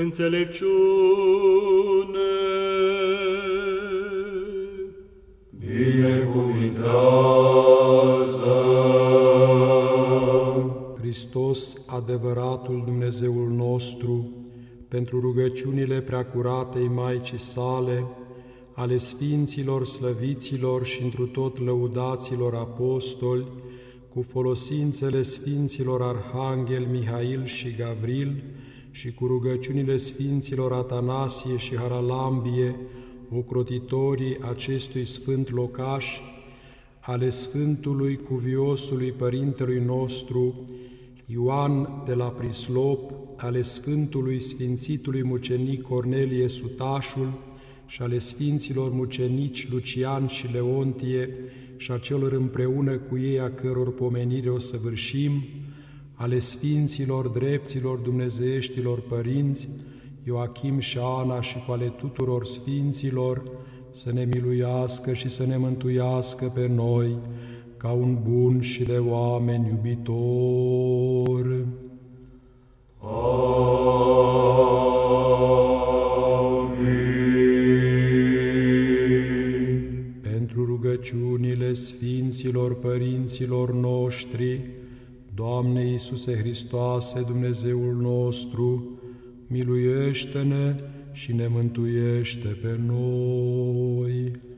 înțelepciune. Binecuvintează! Hristos, adevăratul Dumnezeul nostru, pentru rugăciunile preacuratei Maicii sale, ale Sfinților, Slăviților și întru tot lăudaților apostoli, cu folosințele Sfinților Arhanghel Mihail și Gavril și cu rugăciunile Sfinților Atanasie și Haralambie, ocrotitorii acestui sfânt locaș, ale Sfântului Cuviosului Părintelui nostru, Ioan de la Prislop, ale Sfântului Sfințitului Mucenic Cornelie Sutașul și ale Sfinților Mucenici Lucian și Leontie și a celor împreună cu ei a căror pomenire o săvârșim, ale Sfinților Drepților Dumnezeieștilor Părinți, Ioachim și Șana și cu ale tuturor Sfinților, să ne miluiască și să ne mântuiască pe noi, ca un bun și de oameni iubitor. Amin. Pentru rugăciunile Sfinților Părinților noștri, Doamne Iisuse Hristoase, Dumnezeul nostru, miluiește-ne și ne mântuiește pe noi. Amin.